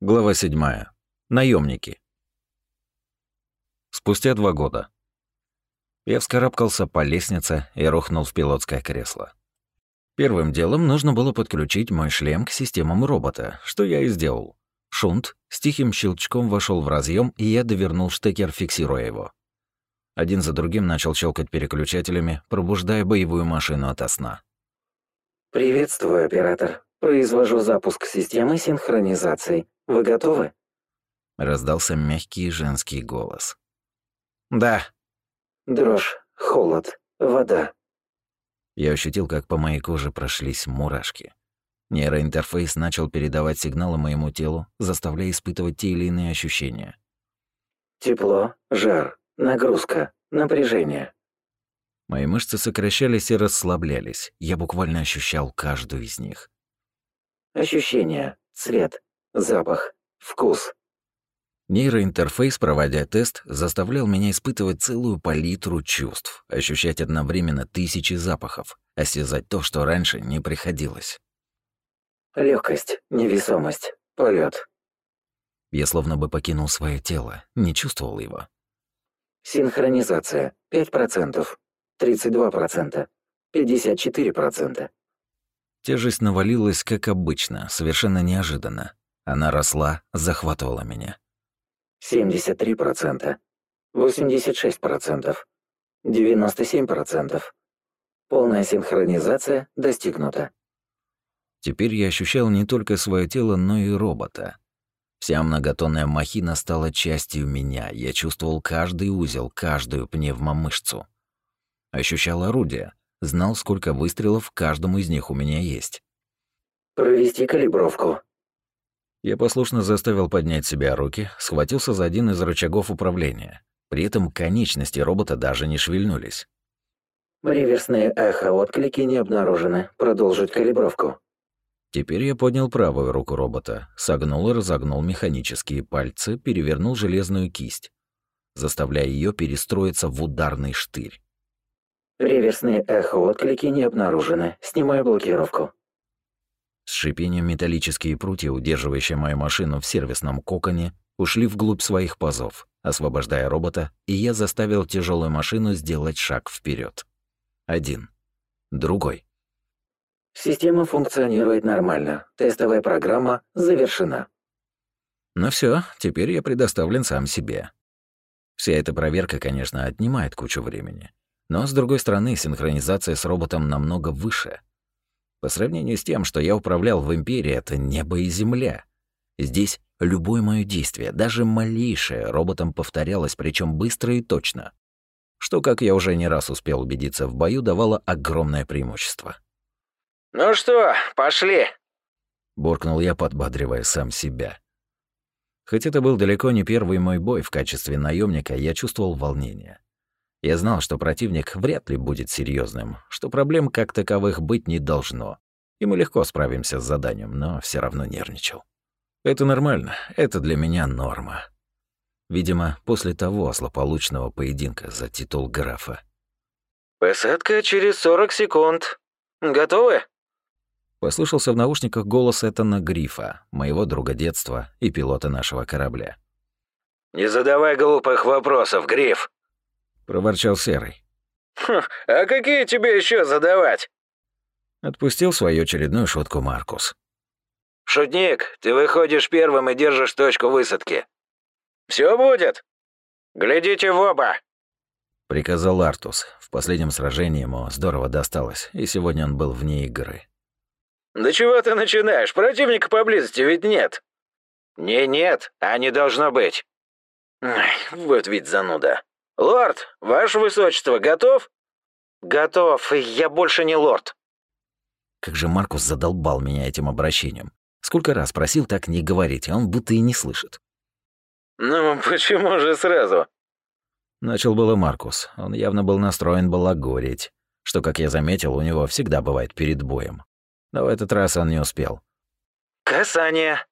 Глава 7. Наемники. Спустя два года. Я вскарабкался по лестнице и рухнул в пилотское кресло. Первым делом нужно было подключить мой шлем к системам робота, что я и сделал. Шунт с тихим щелчком вошел в разъем, и я довернул штекер, фиксируя его. Один за другим начал щелкать переключателями, пробуждая боевую машину ото сна. «Приветствую, оператор. Произвожу запуск системы синхронизации. Вы готовы?» Раздался мягкий женский голос. «Да». «Дрожь, холод, вода». Я ощутил, как по моей коже прошлись мурашки. Нейроинтерфейс начал передавать сигналы моему телу, заставляя испытывать те или иные ощущения. «Тепло, жар, нагрузка, напряжение». Мои мышцы сокращались и расслаблялись. Я буквально ощущал каждую из них. Ощущения, цвет, запах, вкус. Нейроинтерфейс, проводя тест, заставлял меня испытывать целую палитру чувств, ощущать одновременно тысячи запахов, осязать то, что раньше не приходилось. Легкость, невесомость, полет. Я словно бы покинул свое тело, не чувствовал его. Синхронизация 5%, 32%, 54%. Тяжесть навалилась, как обычно, совершенно неожиданно. Она росла, захватывала меня. 73%, 86%, 97%. Полная синхронизация достигнута. Теперь я ощущал не только свое тело, но и робота. Вся многотонная махина стала частью меня. Я чувствовал каждый узел, каждую пневмомышцу. Ощущал орудие, знал, сколько выстрелов каждому из них у меня есть. Провести калибровку. Я послушно заставил поднять себя руки, схватился за один из рычагов управления. При этом конечности робота даже не шевельнулись. Реверсные эхо-отклики не обнаружены. Продолжить калибровку. Теперь я поднял правую руку робота, согнул и разогнул механические пальцы, перевернул железную кисть, заставляя ее перестроиться в ударный штырь. Реверсные эхо-отклики не обнаружены. Снимаю блокировку. С шипением металлические прутья, удерживающие мою машину в сервисном коконе, ушли вглубь своих пазов, освобождая робота, и я заставил тяжелую машину сделать шаг вперед. Один. Другой. Система функционирует нормально. Тестовая программа завершена. Ну все, теперь я предоставлен сам себе. Вся эта проверка, конечно, отнимает кучу времени. Но, с другой стороны, синхронизация с роботом намного выше. По сравнению с тем, что я управлял в Империи, это небо и земля. Здесь любое мое действие, даже малейшее, роботом повторялось, причем быстро и точно. Что, как я уже не раз успел убедиться в бою, давало огромное преимущество. «Ну что, пошли!» Буркнул я, подбадривая сам себя. Хоть это был далеко не первый мой бой в качестве наемника, я чувствовал волнение. Я знал, что противник вряд ли будет серьезным, что проблем как таковых быть не должно, и мы легко справимся с заданием, но все равно нервничал. Это нормально, это для меня норма. Видимо, после того злополучного поединка за титул графа. «Посадка через 40 секунд. Готовы?» Послышался в наушниках голос Этана Грифа, моего друга детства и пилота нашего корабля. «Не задавай глупых вопросов, Гриф!» Проворчал Серый. Хм, «А какие тебе еще задавать?» Отпустил свою очередную шутку Маркус. «Шутник, ты выходишь первым и держишь точку высадки. Все будет? Глядите в оба!» Приказал Артус. В последнем сражении ему здорово досталось, и сегодня он был вне игры. «Да чего ты начинаешь? Противника поблизости ведь нет». «Не нет, а не должно быть». Ай, вот ведь зануда. «Лорд, ваше высочество, готов?» «Готов, я больше не лорд». Как же Маркус задолбал меня этим обращением. Сколько раз просил так не говорить, а он будто и не слышит. «Ну, почему же сразу?» Начал было Маркус. Он явно был настроен балагурить, что, как я заметил, у него всегда бывает перед боем. Но в этот раз он не успел. «Касание!»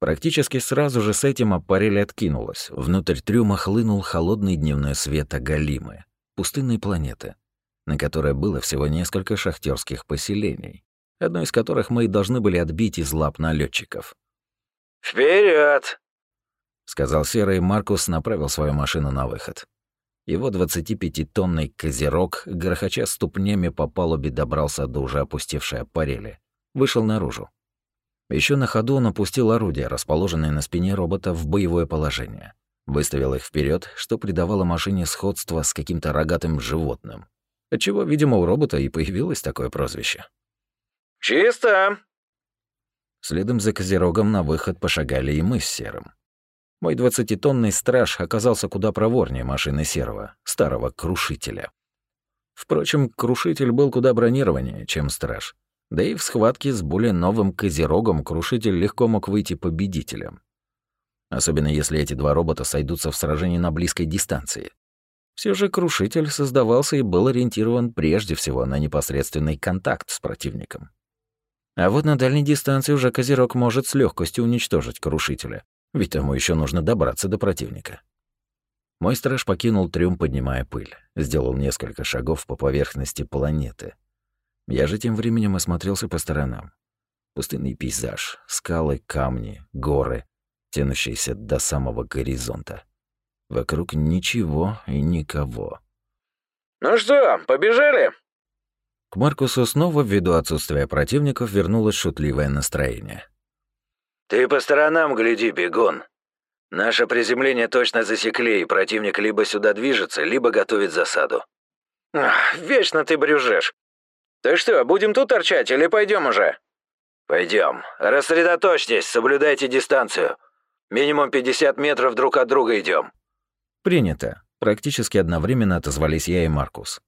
Практически сразу же с этим аппарель откинулась. Внутрь трюма хлынул холодный дневной свет Агалимы, пустынной планеты, на которой было всего несколько шахтерских поселений, одно из которых мы и должны были отбить из лап налетчиков. Вперед! сказал Серый, Маркус направил свою машину на выход. Его 25-тонный козерог, грохоча ступнями по палубе, добрался до уже опустевшей аппарели. Вышел наружу. Еще на ходу он опустил орудия, расположенные на спине робота, в боевое положение. Выставил их вперед, что придавало машине сходство с каким-то рогатым животным. Отчего, видимо, у робота и появилось такое прозвище. «Чисто!» Следом за Козерогом на выход пошагали и мы с Серым. Мой двадцатитонный страж оказался куда проворнее машины Серого, старого крушителя. Впрочем, крушитель был куда бронированнее, чем страж. Да и в схватке с более новым Козерогом крушитель легко мог выйти победителем. Особенно если эти два робота сойдутся в сражении на близкой дистанции. Все же крушитель создавался и был ориентирован прежде всего на непосредственный контакт с противником. А вот на дальней дистанции уже Козерог может с легкостью уничтожить крушителя, ведь тому еще нужно добраться до противника. Мой страж покинул трюм, поднимая пыль. Сделал несколько шагов по поверхности планеты. Я же тем временем осмотрелся по сторонам. Пустынный пейзаж, скалы, камни, горы, тянущиеся до самого горизонта. Вокруг ничего и никого. «Ну что, побежали?» К Маркусу снова, ввиду отсутствия противников, вернулось шутливое настроение. «Ты по сторонам гляди, бегун. Наше приземление точно засекли, и противник либо сюда движется, либо готовит засаду». Ах, «Вечно ты брюжешь. Ты что, будем тут торчать или пойдем уже?» Пойдем. Рассредоточьтесь, соблюдайте дистанцию. Минимум 50 метров друг от друга идем. «Принято». Практически одновременно отозвались я и Маркус.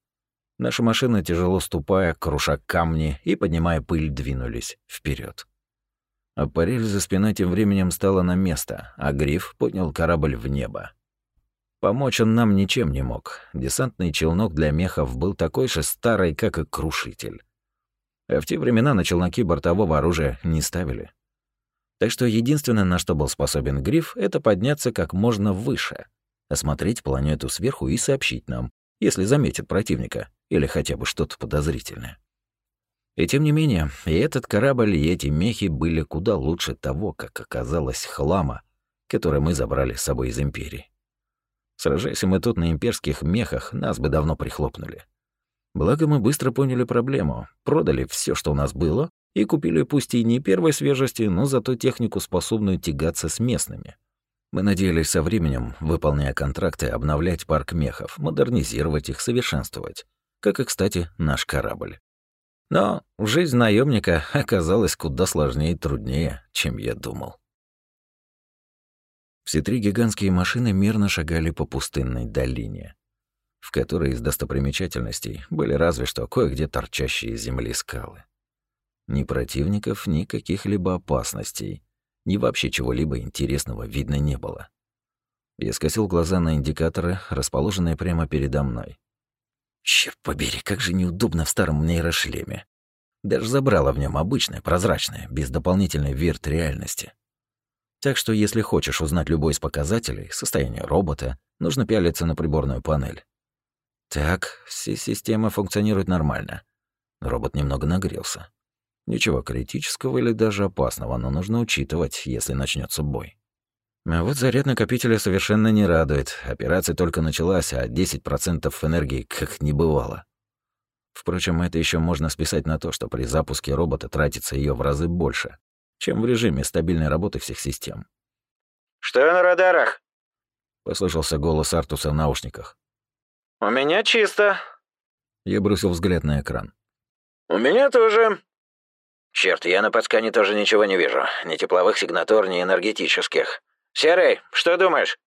Наша машина, тяжело ступая, круша камни и, поднимая пыль, двинулись вперед. А парель за спиной тем временем стала на место, а Гриф поднял корабль в небо. Помочь он нам ничем не мог. Десантный челнок для мехов был такой же старый, как и крушитель. А в те времена на челноки бортового оружия не ставили. Так что единственное, на что был способен Гриф, это подняться как можно выше, осмотреть планету сверху и сообщить нам, если заметит противника или хотя бы что-то подозрительное. И тем не менее, и этот корабль, и эти мехи были куда лучше того, как оказалось, хлама, который мы забрали с собой из Империи. Сражаясь мы тут на имперских мехах, нас бы давно прихлопнули. Благо мы быстро поняли проблему, продали все, что у нас было, и купили пусть и не первой свежести, но зато технику, способную тягаться с местными. Мы надеялись со временем, выполняя контракты, обновлять парк мехов, модернизировать их, совершенствовать. Как и, кстати, наш корабль. Но жизнь наемника оказалась куда сложнее и труднее, чем я думал. Все три гигантские машины мирно шагали по пустынной долине, в которой из достопримечательностей были разве что кое-где торчащие из земли скалы. Ни противников, ни каких-либо опасностей, ни вообще чего-либо интересного видно не было. Я скосил глаза на индикаторы, расположенные прямо передо мной. Черт побери, как же неудобно в старом нейрошлеме. Даже забрала в нем обычное, прозрачное, без дополнительной вирт реальности. Так что если хочешь узнать любой из показателей, состояние робота, нужно пялиться на приборную панель. Так, все системы функционируют нормально. Робот немного нагрелся. Ничего критического или даже опасного, но нужно учитывать, если начнется бой. А вот заряд накопителя совершенно не радует. Операция только началась, а 10% энергии как не бывало. Впрочем, это еще можно списать на то, что при запуске робота тратится ее в разы больше, чем в режиме стабильной работы всех систем. «Что на радарах?» — послышался голос Артуса в наушниках. «У меня чисто». Я бросил взгляд на экран. «У меня тоже». «Черт, я на подскане тоже ничего не вижу. Ни тепловых сигнатур, ни энергетических. «Серый, что думаешь?»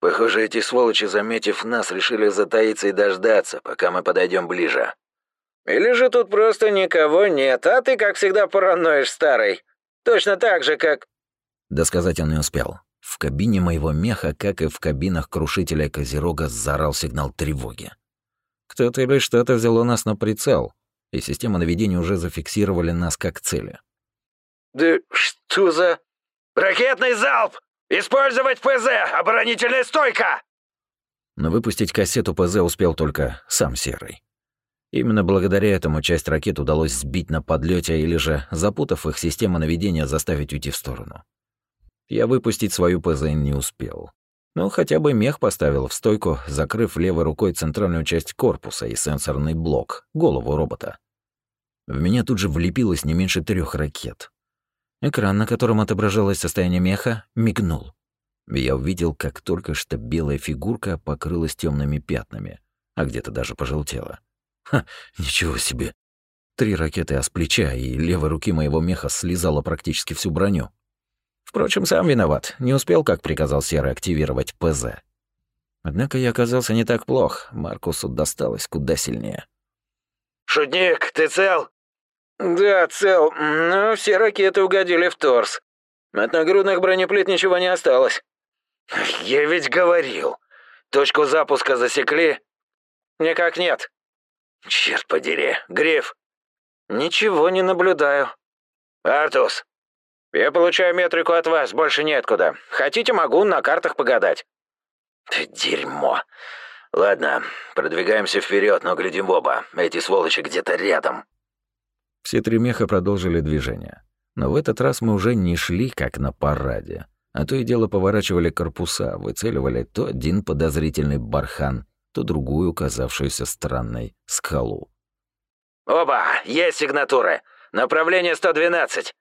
«Похоже, эти сволочи, заметив нас, решили затаиться и дождаться, пока мы подойдем ближе». «Или же тут просто никого нет, а ты, как всегда, параноишь, старый. Точно так же, как...» Да сказать он не успел. В кабине моего меха, как и в кабинах крушителя Козерога, заорал сигнал тревоги. Кто-то или что-то взяло нас на прицел, и система наведения уже зафиксировали нас как цели. «Да что за...» «Ракетный залп! Использовать ПЗ! Оборонительная стойка!» Но выпустить кассету ПЗ успел только сам Серый. Именно благодаря этому часть ракет удалось сбить на подлете или же, запутав их, система наведения заставить уйти в сторону. Я выпустить свою ПЗ не успел. Ну, хотя бы мех поставил в стойку, закрыв левой рукой центральную часть корпуса и сенсорный блок, голову робота. В меня тут же влепилось не меньше трех ракет. Экран, на котором отображалось состояние меха, мигнул. Я увидел, как только что белая фигурка покрылась темными пятнами, а где-то даже пожелтела. Ха, ничего себе. Три ракеты а с плеча, и левой руки моего меха слезала практически всю броню. Впрочем, сам виноват. Не успел, как приказал Серый, активировать ПЗ. Однако я оказался не так плох. Маркусу досталось куда сильнее. «Шутник, ты цел?» «Да, цел. Но все ракеты угодили в торс. От нагрудных бронеплит ничего не осталось». «Я ведь говорил. Точку запуска засекли?» «Никак нет». «Черт подери. Гриф». «Ничего не наблюдаю». «Артус, «Я получаю метрику от вас, больше неоткуда. Хотите, могу на картах погадать». «Дерьмо. Ладно, продвигаемся вперед, но глядим в оба. Эти сволочи где-то рядом». Все три меха продолжили движение. Но в этот раз мы уже не шли, как на параде. А то и дело поворачивали корпуса, выцеливали то один подозрительный бархан, то другую, казавшуюся странной, скалу. «Оба! Есть сигнатуры! Направление 112!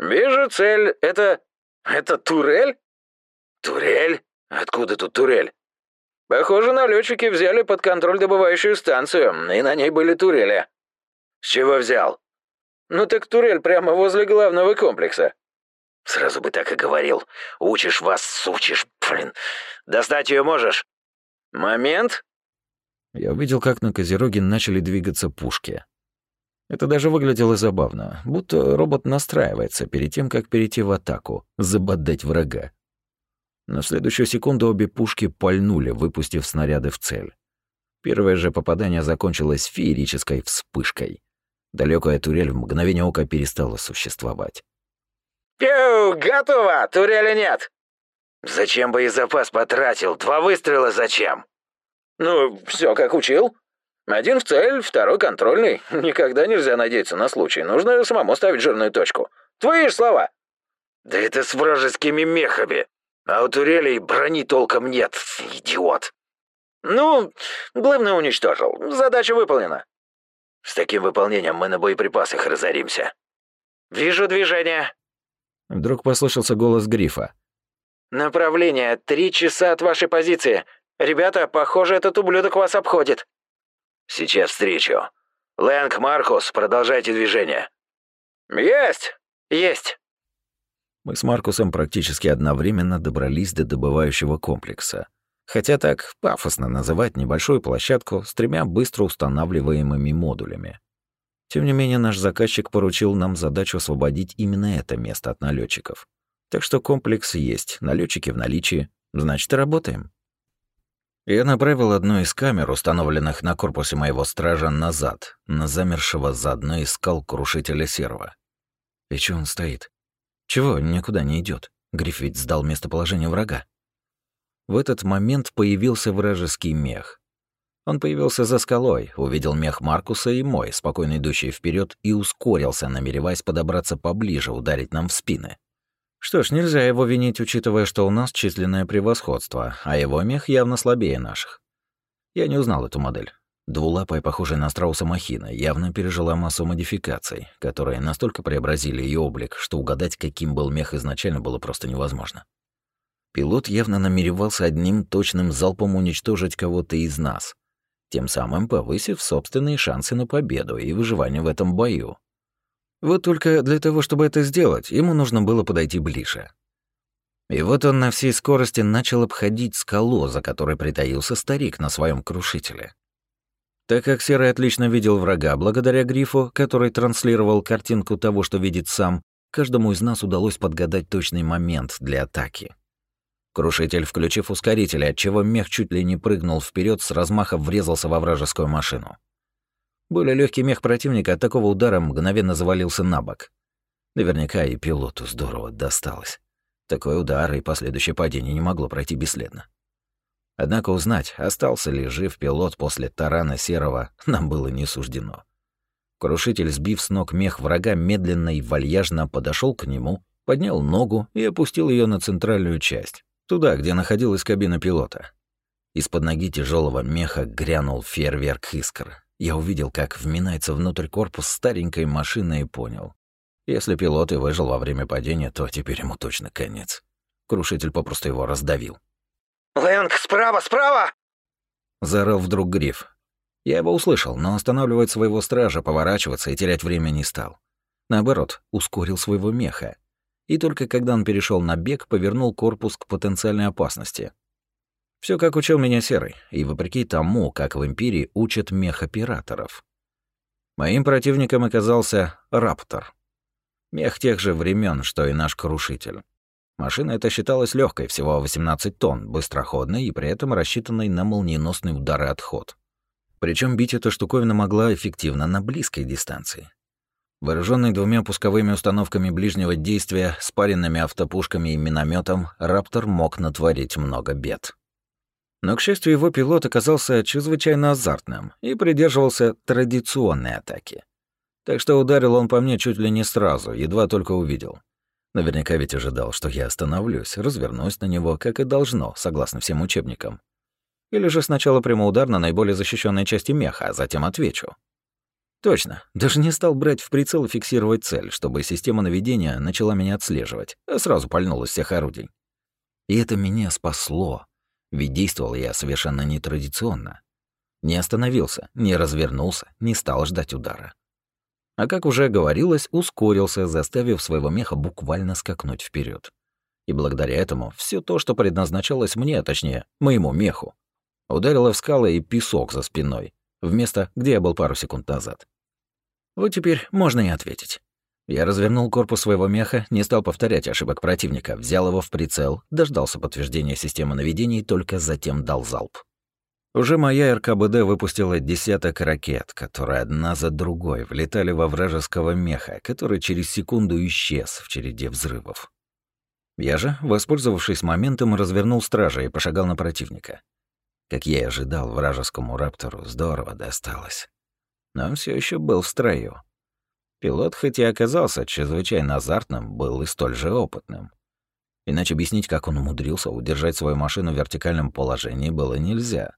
«Вижу цель. Это... это турель?» «Турель? Откуда тут турель?» «Похоже, налетчики взяли под контроль добывающую станцию, и на ней были турели». «С чего взял?» «Ну так турель прямо возле главного комплекса». «Сразу бы так и говорил. Учишь вас, сучишь, блин. Достать ее можешь?» «Момент». Я увидел, как на Козероге начали двигаться пушки. Это даже выглядело забавно, будто робот настраивается перед тем, как перейти в атаку, забодать врага. На следующую секунду обе пушки пальнули, выпустив снаряды в цель. Первое же попадание закончилось феерической вспышкой. Далекая турель в мгновение ока перестала существовать. «Пью, готово! Турели нет!» «Зачем боезапас потратил? Два выстрела зачем?» «Ну, все как учил», один в цель, второй контрольный. Никогда нельзя надеяться на случай. Нужно самому ставить жирную точку. Твои же слова. Да это с вражескими мехами. А у турелей брони толком нет, идиот. Ну, главное уничтожил. Задача выполнена. С таким выполнением мы на боеприпасах разоримся. Вижу движение. Вдруг послышался голос Грифа. Направление три часа от вашей позиции. Ребята, похоже, этот ублюдок вас обходит. Сейчас встречу. Лэнг, Маркус, продолжайте движение. Есть! Есть! Мы с Маркусом практически одновременно добрались до добывающего комплекса. Хотя так пафосно называть небольшую площадку с тремя быстро устанавливаемыми модулями. Тем не менее, наш заказчик поручил нам задачу освободить именно это место от налетчиков. Так что комплекс есть, налетчики в наличии, значит, работаем. Я направил одну из камер, установленных на корпусе моего стража, назад, на замершего за одной из скал крушителя серва. И чё он стоит? Чего никуда не идет? Гриф ведь сдал местоположение врага. В этот момент появился вражеский мех. Он появился за скалой, увидел мех Маркуса и мой, спокойно идущий вперед, и ускорился, намереваясь подобраться поближе, ударить нам в спины. Что ж, нельзя его винить, учитывая, что у нас численное превосходство, а его мех явно слабее наших. Я не узнал эту модель. Двулапая, похожая на страуса махина, явно пережила массу модификаций, которые настолько преобразили ее облик, что угадать, каким был мех изначально, было просто невозможно. Пилот явно намеревался одним точным залпом уничтожить кого-то из нас, тем самым повысив собственные шансы на победу и выживание в этом бою. Вот только для того, чтобы это сделать, ему нужно было подойти ближе. И вот он на всей скорости начал обходить скалу, за которой притаился старик на своем крушителе. Так как Серый отлично видел врага благодаря грифу, который транслировал картинку того, что видит сам, каждому из нас удалось подгадать точный момент для атаки. Крушитель, включив ускоритель, отчего мех чуть ли не прыгнул вперед, с размаха врезался во вражескую машину. Более легкий мех противника от такого удара мгновенно завалился на бок. Наверняка и пилоту здорово досталось. Такой удар и последующее падение не могло пройти бесследно. Однако узнать, остался ли жив пилот после тарана Серого, нам было не суждено. Крушитель, сбив с ног мех врага, медленно и вальяжно подошел к нему, Поднял ногу и опустил ее на центральную часть, туда, где находилась кабина пилота. Из-под ноги тяжелого меха грянул фейерверк искр. Я увидел, как вминается внутрь корпус старенькой машины и понял. Если пилот и выжил во время падения, то теперь ему точно конец. Крушитель попросту его раздавил. «Лэнг, справа, справа!» Заорал вдруг Гриф. Я его услышал, но останавливать своего стража, поворачиваться и терять время не стал. Наоборот, ускорил своего меха. И только когда он перешел на бег, повернул корпус к потенциальной опасности. Все как учил меня Серый, и вопреки тому, как в Империи учат мех-операторов. Моим противником оказался Раптор. Мех тех же времен, что и наш Крушитель. Машина эта считалась легкой, всего 18 тонн, быстроходной и при этом рассчитанной на молниеносный удар и отход. Причем бить эта штуковина могла эффективно на близкой дистанции. Вооруженный двумя пусковыми установками ближнего действия, спаренными автопушками и минометом, Раптор мог натворить много бед. Но, к счастью, его пилот оказался чрезвычайно азартным и придерживался традиционной атаки. Так что ударил он по мне чуть ли не сразу, едва только увидел. Наверняка ведь ожидал, что я остановлюсь, развернусь на него, как и должно, согласно всем учебникам. Или же сначала приму удар на наиболее защищенной части меха, а затем отвечу. Точно, даже не стал брать в прицел и фиксировать цель, чтобы система наведения начала меня отслеживать, а сразу пальнул из всех орудий. И это меня спасло, ведь действовал я совершенно нетрадиционно. Не остановился, не развернулся, не стал ждать удара а, как уже говорилось, ускорился, заставив своего меха буквально скакнуть вперед. И благодаря этому все то, что предназначалось мне, а точнее, моему меху, ударило в скалы и песок за спиной, в место, где я был пару секунд назад. Вот теперь можно и ответить. Я развернул корпус своего меха, не стал повторять ошибок противника, взял его в прицел, дождался подтверждения системы наведения и только затем дал залп. Уже моя РКБД выпустила десяток ракет, которые одна за другой влетали во вражеского меха, который через секунду исчез в череде взрывов. Я же, воспользовавшись моментом, развернул стража и пошагал на противника. Как я и ожидал, вражескому раптору здорово досталось. Но он все еще был в строю. Пилот, хоть и оказался чрезвычайно азартным, был и столь же опытным. Иначе объяснить, как он умудрился удержать свою машину в вертикальном положении, было нельзя.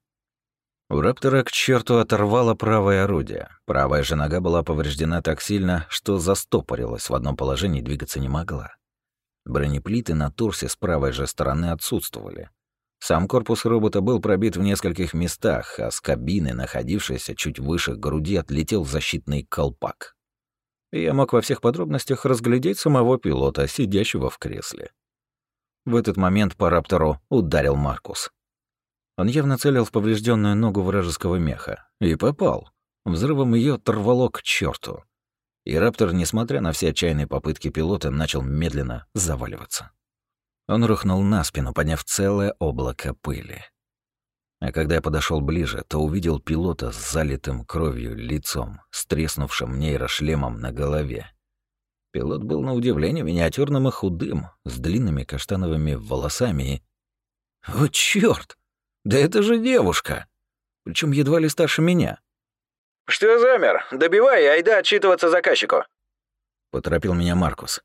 У Раптора к черту оторвало правое орудие. Правая же нога была повреждена так сильно, что застопорилась в одном положении и двигаться не могла. Бронеплиты на торсе с правой же стороны отсутствовали. Сам корпус робота был пробит в нескольких местах, а с кабины, находившейся чуть выше груди, отлетел защитный колпак. И я мог во всех подробностях разглядеть самого пилота, сидящего в кресле. В этот момент по Раптору ударил Маркус. Он явно целил в поврежденную ногу вражеского меха. И попал. Взрывом ее оторвало к черту. И Раптор, несмотря на все отчаянные попытки пилота, начал медленно заваливаться. Он рухнул на спину, подняв целое облако пыли. А когда я подошел ближе, то увидел пилота с залитым кровью лицом, с треснувшим нейрошлемом на голове. Пилот был на удивление миниатюрным и худым, с длинными каштановыми волосами и... «Вот чёрт! Да это же девушка. Причем едва ли старше меня. «Что замер? Добивай, айда отчитываться заказчику», — поторопил меня Маркус.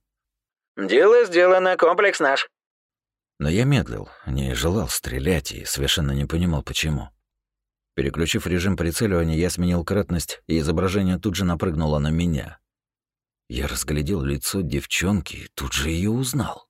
«Дело сделано, комплекс наш». Но я медлил, не желал стрелять и совершенно не понимал, почему. Переключив режим прицеливания, я сменил кратность, и изображение тут же напрыгнуло на меня. Я разглядел лицо девчонки и тут же ее узнал.